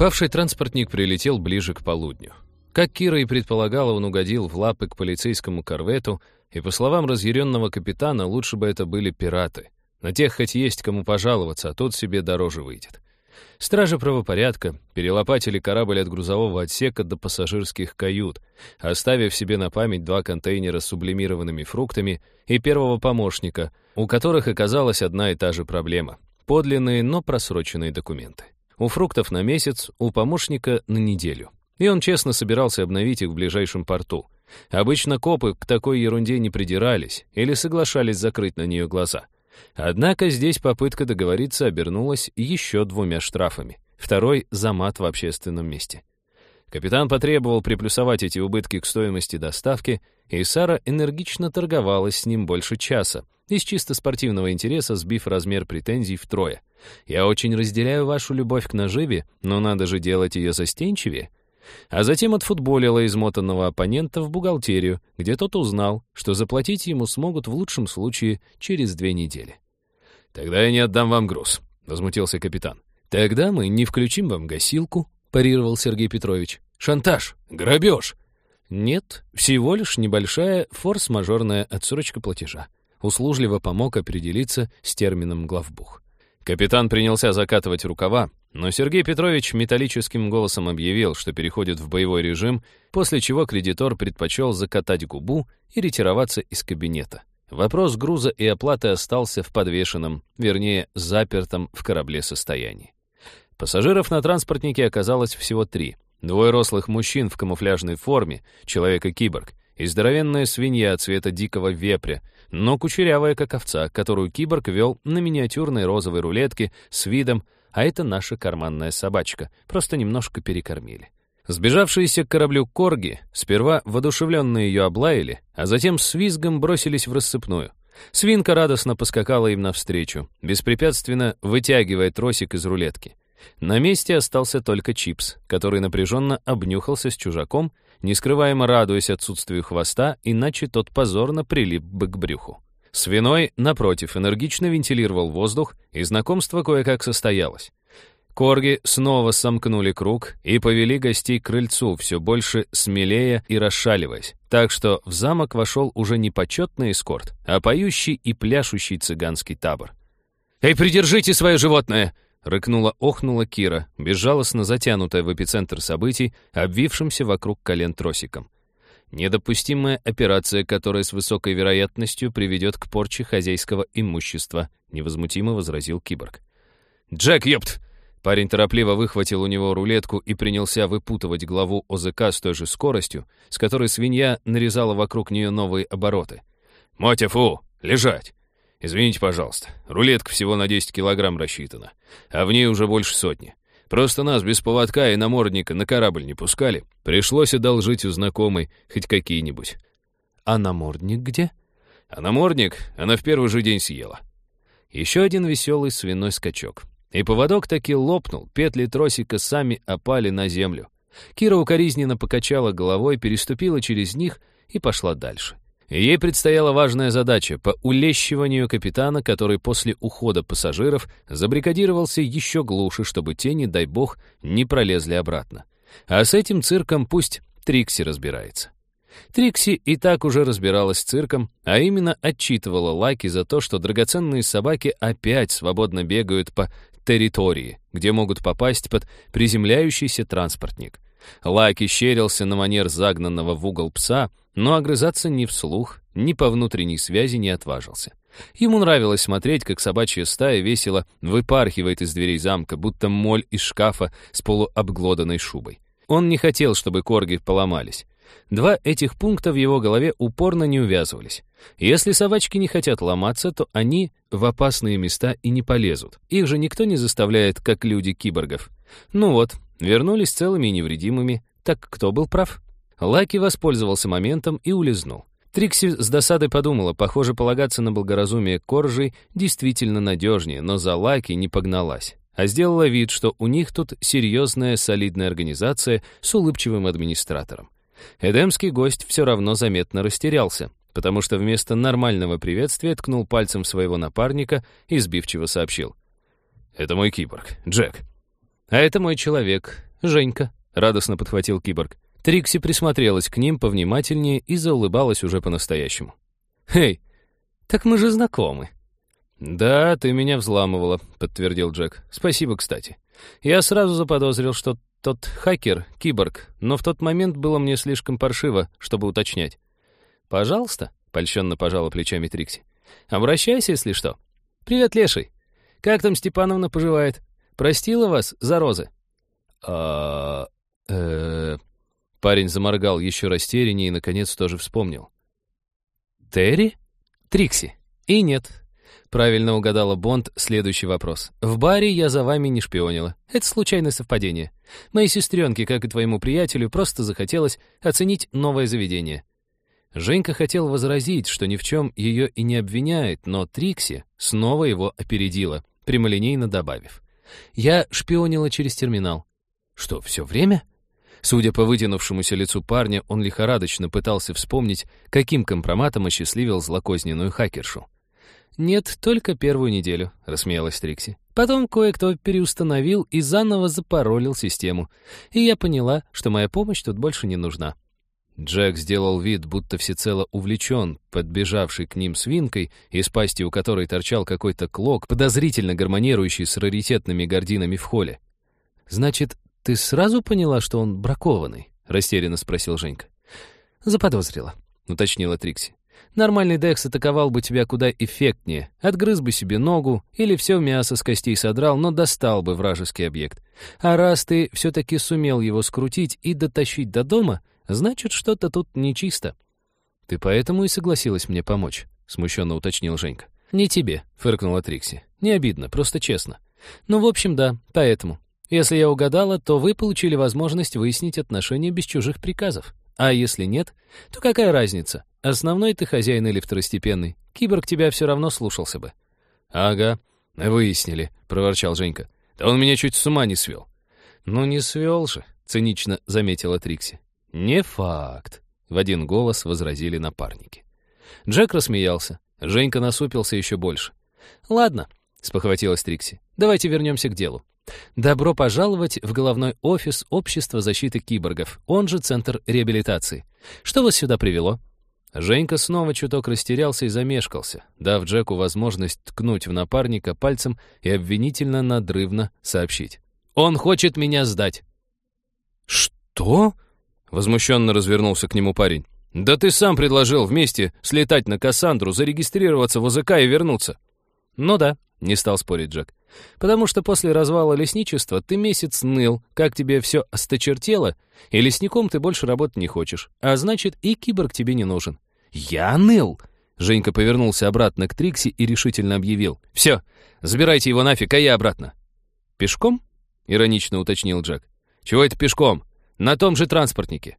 Пропавший транспортник прилетел ближе к полудню. Как Кира и предполагала, он угодил в лапы к полицейскому корвету, и, по словам разъяренного капитана, лучше бы это были пираты. На тех хоть есть кому пожаловаться, а тот себе дороже выйдет. Стражи правопорядка перелопатили корабль от грузового отсека до пассажирских кают, оставив себе на память два контейнера с сублимированными фруктами и первого помощника, у которых оказалась одна и та же проблема — подлинные, но просроченные документы. У фруктов на месяц, у помощника на неделю. И он честно собирался обновить их в ближайшем порту. Обычно копы к такой ерунде не придирались или соглашались закрыть на нее глаза — Однако здесь попытка договориться обернулась еще двумя штрафами. Второй — за мат в общественном месте. Капитан потребовал приплюсовать эти убытки к стоимости доставки, и Сара энергично торговалась с ним больше часа, из чисто спортивного интереса сбив размер претензий втрое. «Я очень разделяю вашу любовь к наживе, но надо же делать ее застенчивее», а затем отфутболила измотанного оппонента в бухгалтерию, где тот узнал, что заплатить ему смогут в лучшем случае через две недели. «Тогда я не отдам вам груз», — возмутился капитан. «Тогда мы не включим вам гасилку», — парировал Сергей Петрович. «Шантаж! Грабеж!» «Нет, всего лишь небольшая форс-мажорная отсрочка платежа». Услужливо помог определиться с термином главбух. Капитан принялся закатывать рукава, но Сергей Петрович металлическим голосом объявил, что переходит в боевой режим, после чего кредитор предпочел закатать губу и ретироваться из кабинета. Вопрос груза и оплаты остался в подвешенном, вернее, запертом в корабле состоянии. Пассажиров на транспортнике оказалось всего три. Двое рослых мужчин в камуфляжной форме, человека-киборг, и здоровенная свинья цвета дикого вепря, но кучерявая, как овца, которую киборг вел на миниатюрной розовой рулетке с видом «а это наша карманная собачка, просто немножко перекормили». Сбежавшиеся к кораблю корги сперва воодушевленно ее облаяли, а затем с визгом бросились в рассыпную. Свинка радостно поскакала им навстречу, беспрепятственно вытягивая тросик из рулетки. На месте остался только Чипс, который напряженно обнюхался с чужаком нескрываемо радуясь отсутствию хвоста, иначе тот позорно прилип бы к брюху. Свиной, напротив, энергично вентилировал воздух, и знакомство кое-как состоялось. Корги снова сомкнули круг и повели гостей к крыльцу, все больше смелее и расшаливаясь, так что в замок вошел уже не почетный эскорт, а поющий и пляшущий цыганский табор. «Эй, придержите свое животное!» Рыкнула-охнула Кира, безжалостно затянутая в эпицентр событий, обвившимся вокруг колен тросиком. Недопустимая операция, которая с высокой вероятностью приведет к порче хозяйского имущества, невозмутимо возразил киборг. «Джек, ёпт!» Парень торопливо выхватил у него рулетку и принялся выпутывать главу ОЗК с той же скоростью, с которой свинья нарезала вокруг нее новые обороты. «Мотя, фу! Лежать! Извините, пожалуйста, рулетка всего на 10 килограмм рассчитана, а в ней уже больше сотни. Просто нас без поводка и намордника на корабль не пускали. Пришлось одолжить у знакомой хоть какие-нибудь. А намордник где? А намордник она в первый же день съела. Еще один веселый свиной скачок. И поводок таки лопнул, петли тросика сами опали на землю. Кира укоризненно покачала головой, переступила через них и пошла дальше. Ей предстояла важная задача по улещиванию капитана, который после ухода пассажиров забрикадировался еще глуше, чтобы те, не дай бог, не пролезли обратно. А с этим цирком пусть Трикси разбирается. Трикси и так уже разбиралась с цирком, а именно отчитывала Лаки за то, что драгоценные собаки опять свободно бегают по территории, где могут попасть под приземляющийся транспортник. Лаки щерился на манер загнанного в угол пса, но огрызаться ни вслух, ни по внутренней связи не отважился. Ему нравилось смотреть, как собачья стая весело выпархивает из дверей замка, будто моль из шкафа с полуобглоданной шубой. Он не хотел, чтобы корги поломались. Два этих пункта в его голове упорно не увязывались. Если собачки не хотят ломаться, то они в опасные места и не полезут. Их же никто не заставляет, как люди киборгов. Ну вот, вернулись целыми и невредимыми. Так кто был прав? Лаки воспользовался моментом и улизнул. Трикси с досадой подумала, похоже, полагаться на благоразумие Коржей действительно надежнее, но за Лаки не погналась, а сделала вид, что у них тут серьезная солидная организация с улыбчивым администратором. Эдемский гость все равно заметно растерялся, потому что вместо нормального приветствия ткнул пальцем своего напарника и сбивчиво сообщил. «Это мой киборг, Джек». «А это мой человек, Женька», — радостно подхватил киборг. Трикси присмотрелась к ним повнимательнее и заулыбалась уже по-настоящему. «Эй, так мы же знакомы». «Да, ты меня взламывала», — подтвердил Джек. «Спасибо, кстати. Я сразу заподозрил, что тот хакер — киборг, но в тот момент было мне слишком паршиво, чтобы уточнять». «Пожалуйста», — польщенно пожала плечами Трикси. «Обращайся, если что. Привет, Леший. Как там Степановна поживает? Простила вас за розы?» «А... э...» Парень заморгал еще растеряннее и, наконец, тоже вспомнил. «Терри? Трикси. И нет, Правильно угадала Бонд следующий вопрос. «В баре я за вами не шпионила. Это случайное совпадение. Моей сестренке, как и твоему приятелю, просто захотелось оценить новое заведение». Женька хотел возразить, что ни в чем ее и не обвиняет, но Трикси снова его опередила, прямолинейно добавив. «Я шпионила через терминал». «Что, все время?» Судя по вытянувшемуся лицу парня, он лихорадочно пытался вспомнить, каким компроматом осчастливил злокозненную хакершу. «Нет, только первую неделю», — рассмеялась Трикси. «Потом кое-кто переустановил и заново запаролил систему. И я поняла, что моя помощь тут больше не нужна». Джек сделал вид, будто всецело увлечен, подбежавший к ним свинкой, из пасти у которой торчал какой-то клок, подозрительно гармонирующий с раритетными гординами в холле. «Значит, ты сразу поняла, что он бракованный?» — растерянно спросил Женька. «Заподозрила», — уточнила Трикси. Нормальный Декс атаковал бы тебя куда эффектнее, отгрыз бы себе ногу или все мясо с костей содрал, но достал бы вражеский объект. А раз ты все-таки сумел его скрутить и дотащить до дома, значит, что-то тут нечисто. Ты поэтому и согласилась мне помочь, смущенно уточнил Женька. Не тебе, фыркнула Трикси. Не обидно, просто честно. Ну, в общем, да, поэтому. Если я угадала, то вы получили возможность выяснить отношения без чужих приказов. А если нет, то какая разница? Основной ты хозяин или второстепенный? Киборг тебя все равно слушался бы». «Ага, выяснили», — проворчал Женька. «Да он меня чуть с ума не свел». «Ну не свел же», — цинично заметила Трикси. «Не факт», — в один голос возразили напарники. Джек рассмеялся. Женька насупился еще больше. «Ладно», — спохватилась Трикси. «Давайте вернемся к делу. Добро пожаловать в головной офис Общества защиты киборгов, он же Центр реабилитации. Что вас сюда привело?» Женька снова чуток растерялся и замешкался, дав Джеку возможность ткнуть в напарника пальцем и обвинительно надрывно сообщить. «Он хочет меня сдать!» «Что?» — возмущенно развернулся к нему парень. «Да ты сам предложил вместе слетать на Кассандру, зарегистрироваться в ОЗК и вернуться». «Ну да», — не стал спорить Джек. «Потому что после развала лесничества ты месяц ныл, как тебе все осточертело, и лесником ты больше работать не хочешь, а значит, и киборг тебе не нужен». «Я ныл!» Женька повернулся обратно к Трикси и решительно объявил. «Все, забирайте его нафиг, а я обратно». «Пешком?» — иронично уточнил Джек. «Чего это пешком? На том же транспортнике».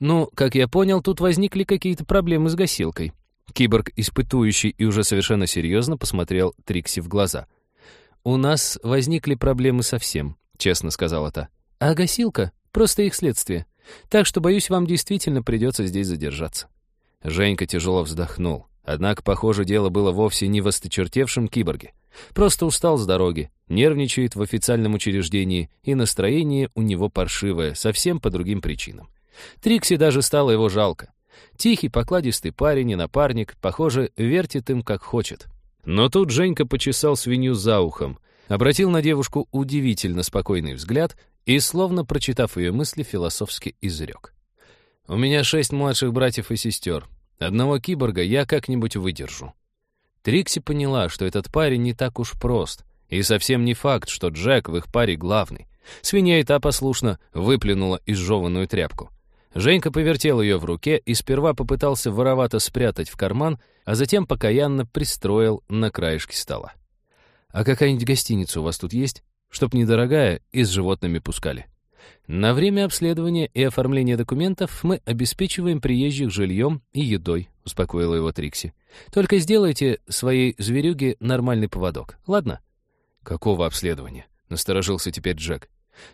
«Ну, как я понял, тут возникли какие-то проблемы с гасилкой. Киборг, испытующий и уже совершенно серьезно, посмотрел Трикси в глаза. «У нас возникли проблемы совсем», — честно сказала та. «А гасилка — просто их следствие. Так что, боюсь, вам действительно придется здесь задержаться». Женька тяжело вздохнул. Однако, похоже, дело было вовсе не в осточертевшем киборге. Просто устал с дороги, нервничает в официальном учреждении, и настроение у него паршивое, совсем по другим причинам. Трикси даже стало его жалко. Тихий, покладистый парень и напарник, похоже, вертит им как хочет. Но тут Женька почесал свинью за ухом, обратил на девушку удивительно спокойный взгляд и, словно прочитав ее мысли, философски изрек. «У меня шесть младших братьев и сестер. Одного киборга я как-нибудь выдержу». Трикси поняла, что этот парень не так уж прост, и совсем не факт, что Джек в их паре главный. Свинья и та послушно выплюнула изжеванную тряпку. Женька повертел ее в руке и сперва попытался воровато спрятать в карман, а затем покаянно пристроил на краешке стола. «А какая-нибудь гостиница у вас тут есть? Чтоб недорогая и с животными пускали». На время обследования и оформления документов мы обеспечиваем приезжих жильем и едой, успокоила его Трикси. Только сделайте своей зверюге нормальный поводок, ладно? Какого обследования? Насторожился теперь Джек.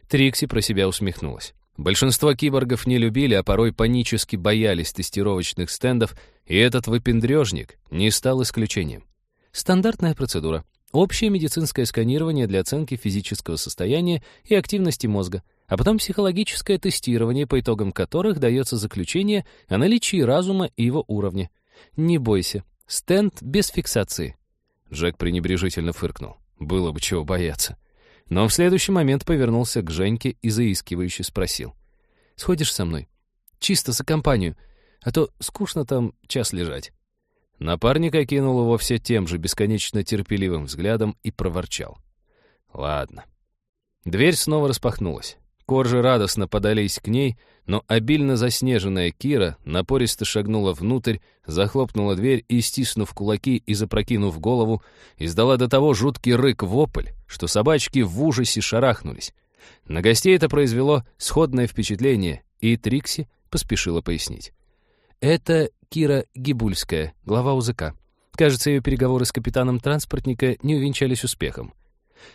Трикси про себя усмехнулась. Большинство киборгов не любили, а порой панически боялись тестировочных стендов, и этот выпендрежник не стал исключением. Стандартная процедура. общее медицинское сканирование для оценки физического состояния и активности мозга, а потом психологическое тестирование, по итогам которых дается заключение о наличии разума и его уровне. Не бойся, стенд без фиксации. Джек пренебрежительно фыркнул. Было бы чего бояться. Но в следующий момент повернулся к Женьке и заискивающе спросил. «Сходишь со мной? Чисто за компанию, а то скучно там час лежать». Напарник окинул его все тем же бесконечно терпеливым взглядом и проворчал. «Ладно». Дверь снова распахнулась. Коржи радостно подались к ней, но обильно заснеженная Кира напористо шагнула внутрь, захлопнула дверь и, стиснув кулаки и запрокинув голову, издала до того жуткий рык-вопль, что собачки в ужасе шарахнулись. На гостей это произвело сходное впечатление, и Трикси поспешила пояснить. «Это Кира Гибульская, глава УЗК. Кажется, ее переговоры с капитаном транспортника не увенчались успехом.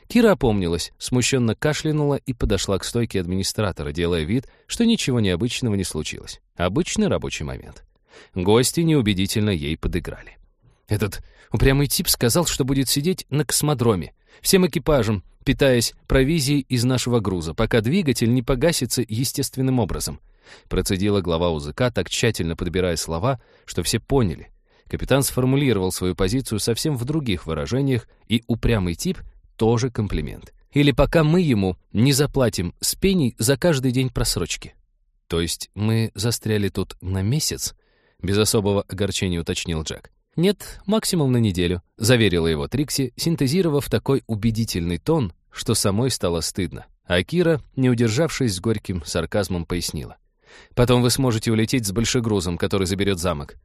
Кира опомнилась, смущенно кашлянула и подошла к стойке администратора, делая вид, что ничего необычного не случилось. Обычный рабочий момент. Гости неубедительно ей подыграли. Этот упрямый тип сказал, что будет сидеть на космодроме, всем экипажем, питаясь провизией из нашего груза, пока двигатель не погасится естественным образом. Процедила глава УЗК, так тщательно подбирая слова, что все поняли. Капитан сформулировал свою позицию совсем в других выражениях, и упрямый тип тоже комплимент. Или пока мы ему не заплатим с пеней за каждый день просрочки. То есть мы застряли тут на месяц? Без особого огорчения уточнил Джек. «Нет, максимум на неделю», — заверила его Трикси, синтезировав такой убедительный тон, что самой стало стыдно. А Кира, не удержавшись с горьким сарказмом, пояснила. «Потом вы сможете улететь с большегрузом, который заберет замок».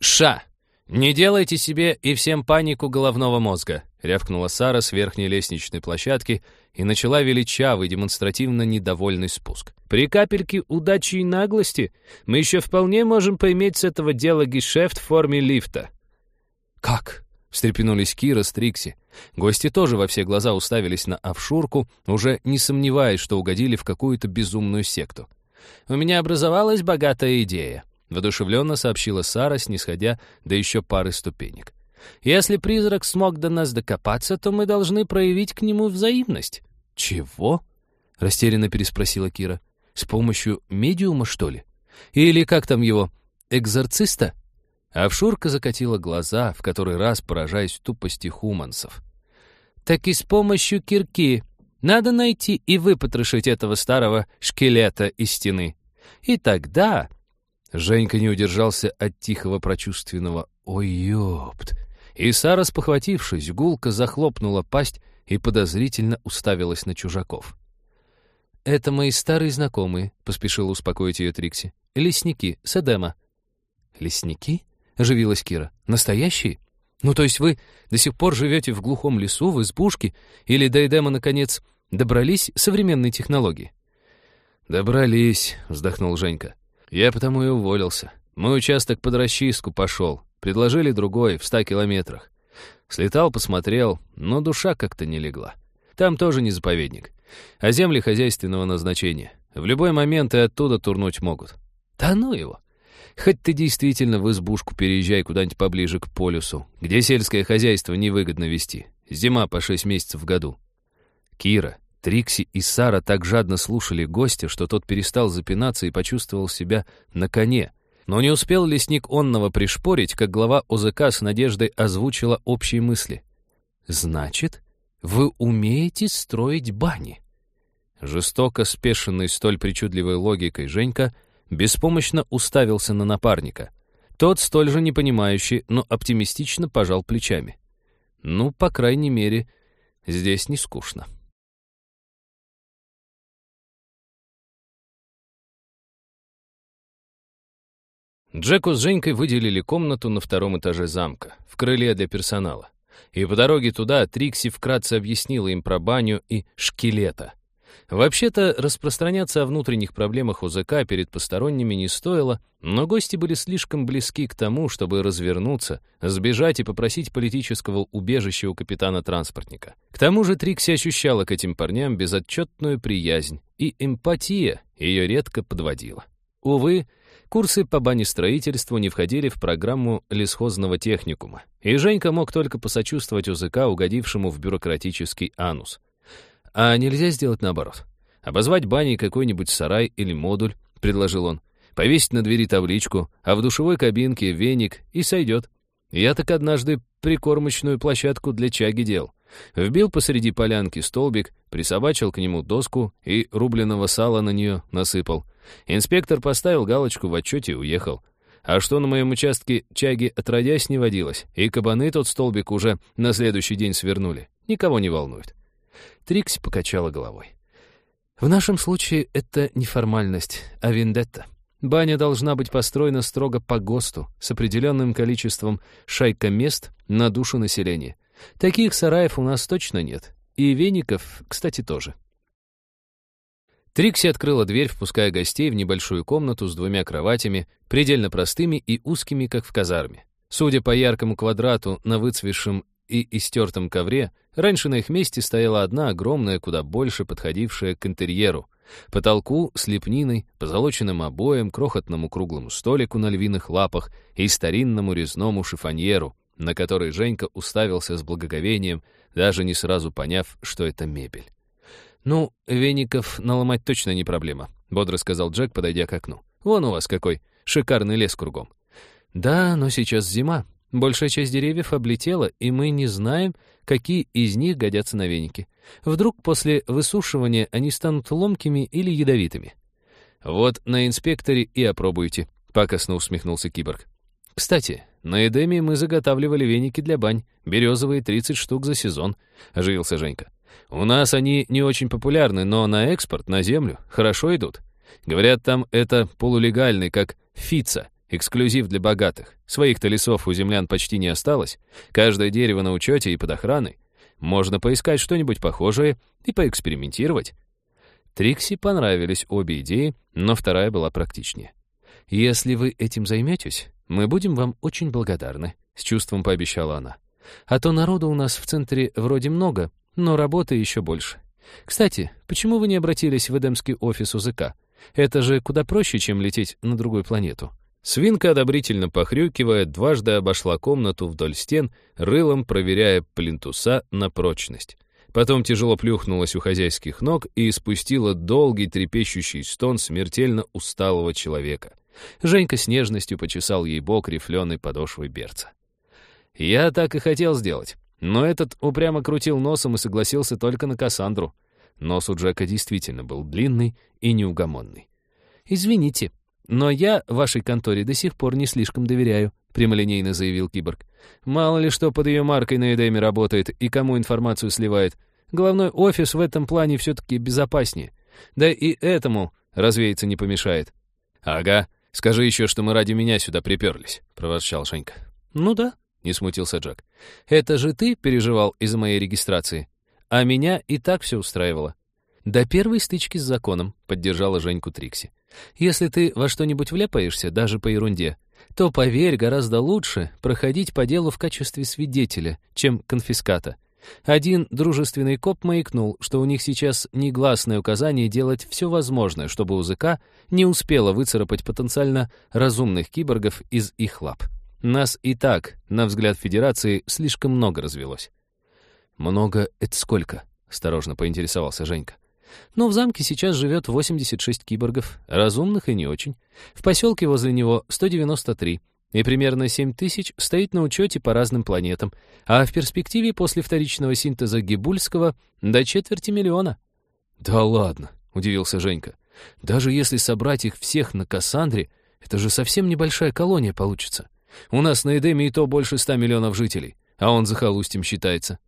«Ша! Не делайте себе и всем панику головного мозга рявкнула Сара с верхней лестничной площадки и начала величавый, демонстративно недовольный спуск. «При капельке удачи и наглости мы еще вполне можем поиметь с этого дела гешефт в форме лифта». «Как?» — встрепенулись Кира с Трикси. Гости тоже во все глаза уставились на офшурку, уже не сомневаясь, что угодили в какую-то безумную секту. «У меня образовалась богатая идея», — воодушевленно сообщила Сара, снисходя до еще пары ступенек. Если призрак смог до нас докопаться, то мы должны проявить к нему взаимность». «Чего?» — растерянно переспросила Кира. «С помощью медиума, что ли? Или как там его, экзорциста?» Авшурка закатила глаза, в который раз поражаясь тупости хуманцев. «Так и с помощью кирки. Надо найти и выпотрошить этого старого шкелета из стены. И тогда...» Женька не удержался от тихого прочувственного «Ой, ёпт!» И Сара, спохватившись, гулко захлопнула пасть и подозрительно уставилась на чужаков. «Это мои старые знакомые», — поспешила успокоить ее Трикси. «Лесники, с Эдема». «Лесники?» — оживилась Кира. «Настоящие? Ну, то есть вы до сих пор живете в глухом лесу, в избушке, или до Эдема, наконец, добрались современной технологии?» «Добрались», — вздохнул Женька. «Я потому и уволился. Мой участок под расчистку пошел. Предложили другой, в ста километрах. Слетал, посмотрел, но душа как-то не легла. Там тоже не заповедник, а земли хозяйственного назначения. В любой момент и оттуда турнуть могут. Да ну его. Хоть ты действительно в избушку переезжай куда-нибудь поближе к полюсу, где сельское хозяйство невыгодно вести. Зима по шесть месяцев в году. Кира, Трикси и Сара так жадно слушали гостя, что тот перестал запинаться и почувствовал себя на коне, но не успел лесник онного пришпорить, как глава ОЗК с надеждой озвучила общие мысли. «Значит, вы умеете строить бани?» Жестоко спешенный столь причудливой логикой Женька беспомощно уставился на напарника. Тот, столь же непонимающий, но оптимистично пожал плечами. «Ну, по крайней мере, здесь не скучно». Джеку с Женькой выделили комнату на втором этаже замка, в крыле для персонала. И по дороге туда Трикси вкратце объяснила им про баню и шкелета. Вообще-то, распространяться о внутренних проблемах УЗК перед посторонними не стоило, но гости были слишком близки к тому, чтобы развернуться, сбежать и попросить политического убежища у капитана-транспортника. К тому же Трикси ощущала к этим парням безотчетную приязнь, и эмпатия ее редко подводила. Увы, Курсы по банестроительству не входили в программу лесхозного техникума, и Женька мог только посочувствовать УЗК, угодившему в бюрократический анус. А нельзя сделать наоборот. Обозвать баней какой-нибудь сарай или модуль, предложил он. Повесить на двери табличку, а в душевой кабинке веник и сойдет. Я так однажды прикормочную площадку для чаги делал. Вбил посреди полянки столбик, присобачил к нему доску и рубленого сала на нее насыпал. Инспектор поставил галочку в отчете и уехал. А что на моем участке чаги отродясь не водилось, и кабаны тот столбик уже на следующий день свернули. Никого не волнует. Трикси покачала головой. В нашем случае это не формальность, а вендетта. Баня должна быть построена строго по ГОСТу, с определенным количеством шайка-мест на душу населения. Таких сараев у нас точно нет. И веников, кстати, тоже. Трикси открыла дверь, впуская гостей в небольшую комнату с двумя кроватями, предельно простыми и узкими, как в казарме. Судя по яркому квадрату на выцветшем и истертом ковре, раньше на их месте стояла одна огромная, куда больше подходившая к интерьеру. Потолку с лепниной, позолоченным обоем, крохотному круглому столику на львиных лапах и старинному резному шифоньеру, на который Женька уставился с благоговением, даже не сразу поняв, что это мебель. «Ну, веников наломать точно не проблема», — бодро сказал Джек, подойдя к окну. «Вон у вас какой шикарный лес кругом». «Да, но сейчас зима. Большая часть деревьев облетела, и мы не знаем, какие из них годятся на веники. Вдруг после высушивания они станут ломкими или ядовитыми». «Вот на инспекторе и опробуйте», — пакостно усмехнулся киборг. «Кстати, на Эдеме мы заготавливали веники для бань, березовые 30 штук за сезон», — оживился Женька. «У нас они не очень популярны, но на экспорт, на землю, хорошо идут. Говорят, там это полулегальный, как фица, эксклюзив для богатых. Своих-то лесов у землян почти не осталось. Каждое дерево на учете и под охраной. Можно поискать что-нибудь похожее и поэкспериментировать». Трикси понравились обе идеи, но вторая была практичнее. «Если вы этим займетесь, мы будем вам очень благодарны», — с чувством пообещала она. «А то народу у нас в центре вроде много, но работы еще больше. Кстати, почему вы не обратились в Эдемский офис УЗК? Это же куда проще, чем лететь на другую планету». Свинка, одобрительно похрюкивая, дважды обошла комнату вдоль стен, рылом проверяя плинтуса на прочность. Потом тяжело плюхнулась у хозяйских ног и испустила долгий трепещущий стон смертельно усталого человека — Женька с нежностью почесал ей бок рифленой подошвой берца. «Я так и хотел сделать, но этот упрямо крутил носом и согласился только на Кассандру. Нос у Джека действительно был длинный и неугомонный. «Извините, но я вашей конторе до сих пор не слишком доверяю», прямолинейно заявил киборг. «Мало ли что под ее маркой на Эдеме работает и кому информацию сливает. Главной офис в этом плане все-таки безопаснее. Да и этому развеяться не помешает». «Ага, «Скажи еще, что мы ради меня сюда приперлись», — проворчал Женька. «Ну да», — не смутился Джек. «Это же ты переживал из-за моей регистрации, а меня и так все устраивало». «До первой стычки с законом», — поддержала Женьку Трикси. «Если ты во что-нибудь вляпаешься, даже по ерунде, то, поверь, гораздо лучше проходить по делу в качестве свидетеля, чем конфиската. Один дружественный коп маякнул, что у них сейчас негласное указание делать все возможное, чтобы УЗК не успела выцарапать потенциально разумных киборгов из их лап. Нас и так, на взгляд Федерации, слишком много развелось. «Много — это сколько?» — осторожно поинтересовался Женька. «Ну, в замке сейчас живет 86 киборгов, разумных и не очень. В поселке возле него 193 и примерно 7 тысяч стоит на учете по разным планетам, а в перспективе после вторичного синтеза Гибульского до четверти миллиона. «Да ладно», — удивился Женька. «Даже если собрать их всех на Кассандре, это же совсем небольшая колония получится. У нас на Эдеме и то больше ста миллионов жителей, а он захолустьем считается».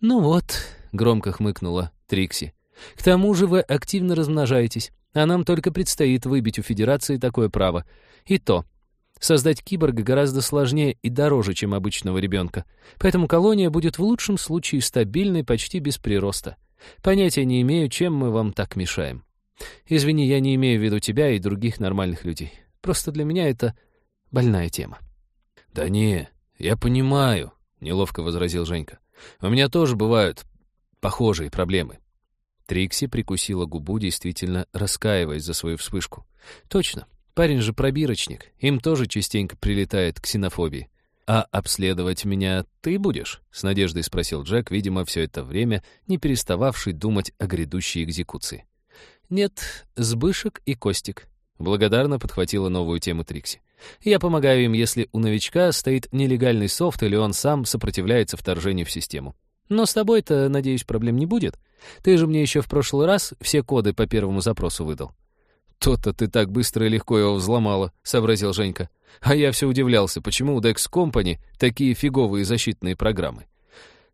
«Ну вот», — громко хмыкнула Трикси, «к тому же вы активно размножаетесь, а нам только предстоит выбить у Федерации такое право. И то, Создать киборга гораздо сложнее и дороже, чем обычного ребенка. Поэтому колония будет в лучшем случае стабильной почти без прироста. Понятия не имею, чем мы вам так мешаем. Извини, я не имею в виду тебя и других нормальных людей. Просто для меня это больная тема. «Да не, я понимаю», — неловко возразил Женька. «У меня тоже бывают похожие проблемы». Трикси прикусила губу, действительно раскаиваясь за свою вспышку. «Точно. Парень же пробирочник, им тоже частенько прилетает ксенофобия. «А обследовать меня ты будешь?» — с надеждой спросил Джек, видимо, все это время не перестававший думать о грядущей экзекуции. «Нет, Сбышек и Костик», — благодарно подхватила новую тему Трикси. «Я помогаю им, если у новичка стоит нелегальный софт или он сам сопротивляется вторжению в систему. Но с тобой-то, надеюсь, проблем не будет. Ты же мне еще в прошлый раз все коды по первому запросу выдал». «То-то ты так быстро и легко его взломала», — сообразил Женька. А я все удивлялся, почему у Dex Company такие фиговые защитные программы.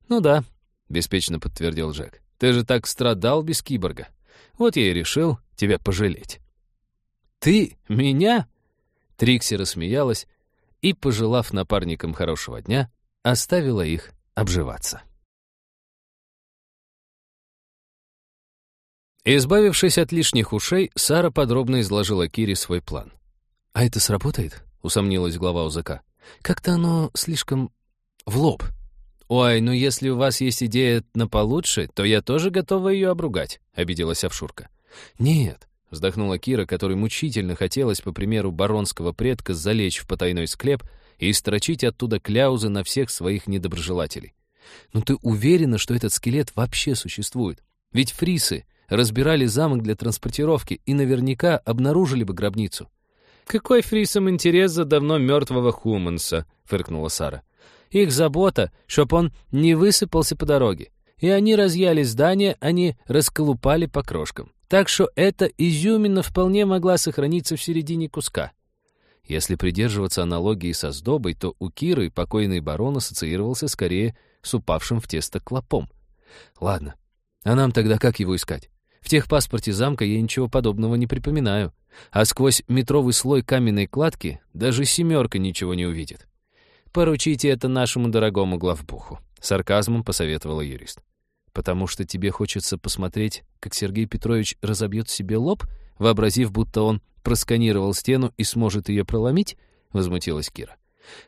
«Ну да», — беспечно подтвердил Джек. «Ты же так страдал без киборга. Вот я и решил тебя пожалеть». «Ты? Меня?» Трикси рассмеялась и, пожелав напарникам хорошего дня, оставила их обживаться. Избавившись от лишних ушей, Сара подробно изложила Кире свой план. «А это сработает?» — усомнилась глава УЗК. «Как-то оно слишком в лоб». «Ой, ну если у вас есть идея на получше, то я тоже готова ее обругать», — обиделась Авшурка. «Нет», — вздохнула Кира, которой мучительно хотелось, по примеру баронского предка, залечь в потайной склеп и строчить оттуда кляузы на всех своих недоброжелателей. «Ну ты уверена, что этот скелет вообще существует? Ведь фрисы разбирали замок для транспортировки и наверняка обнаружили бы гробницу. «Какой фрисам интерес за давно мертвого Хуманса?» — фыркнула Сара. «Их забота, чтоб он не высыпался по дороге. И они разъяли здание, они расколупали по крошкам. Так что эта изюмина вполне могла сохраниться в середине куска». Если придерживаться аналогии со сдобой, то у Киры покойный барон ассоциировался скорее с упавшим в тесто клопом. Ладно, а нам тогда как его искать? В техпаспорте замка я ничего подобного не припоминаю. А сквозь метровый слой каменной кладки даже семерка ничего не увидит. «Поручите это нашему дорогому главбуху», — сарказмом посоветовала юрист. «Потому что тебе хочется посмотреть, как Сергей Петрович разобьет себе лоб, вообразив, будто он просканировал стену и сможет ее проломить?» — возмутилась Кира.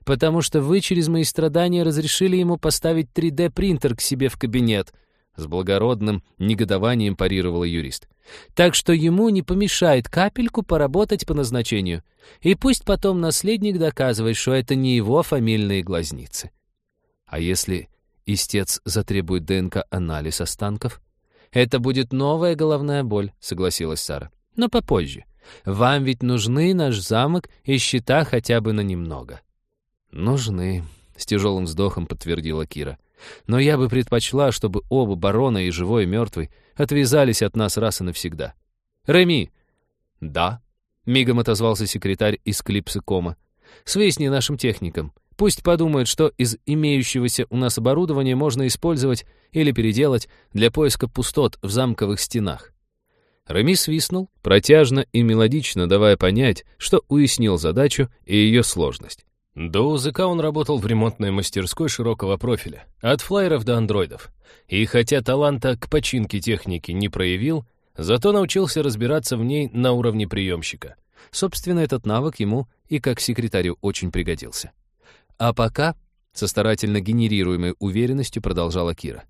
«Потому что вы через мои страдания разрешили ему поставить 3D-принтер к себе в кабинет», с благородным негодованием парировала юрист. Так что ему не помешает капельку поработать по назначению. И пусть потом наследник доказывает, что это не его фамильные глазницы. А если истец затребует ДНК-анализ останков? Это будет новая головная боль, согласилась Сара. Но попозже. Вам ведь нужны наш замок и счета хотя бы на немного. Нужны, с тяжелым вздохом подтвердила Кира. Но я бы предпочла, чтобы оба барона, и живой, и мертвый, отвязались от нас раз и навсегда. «Реми!» «Да», — мигом отозвался секретарь из клипсикома. «Свистни нашим техникам. Пусть подумают, что из имеющегося у нас оборудования можно использовать или переделать для поиска пустот в замковых стенах». Реми свистнул, протяжно и мелодично давая понять, что уяснил задачу и ее сложность. До УЗК он работал в ремонтной мастерской широкого профиля, от флайеров до андроидов. И хотя таланта к починке техники не проявил, зато научился разбираться в ней на уровне приемщика. Собственно, этот навык ему и как секретарю очень пригодился. А пока, со старательно генерируемой уверенностью продолжала Кира,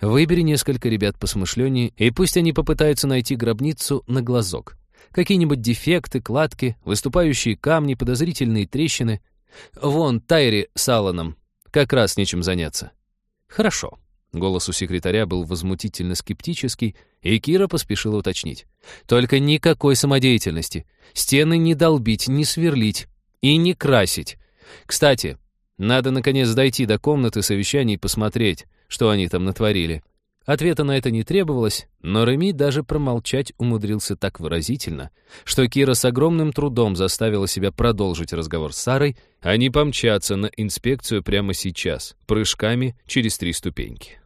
выбери несколько ребят посмышленнее, и пусть они попытаются найти гробницу на глазок. Какие-нибудь дефекты, кладки, выступающие камни, подозрительные трещины — Вон, Тайри с Алланом. Как раз нечем заняться. Хорошо. Голос у секретаря был возмутительно скептический, и Кира поспешила уточнить. Только никакой самодеятельности. Стены не долбить, не сверлить и не красить. Кстати, надо наконец дойти до комнаты совещаний и посмотреть, что они там натворили. Ответа на это не требовалось, но Реми даже промолчать умудрился так выразительно, что Кира с огромным трудом заставила себя продолжить разговор с Сарой, а не помчаться на инспекцию прямо сейчас, прыжками через три ступеньки.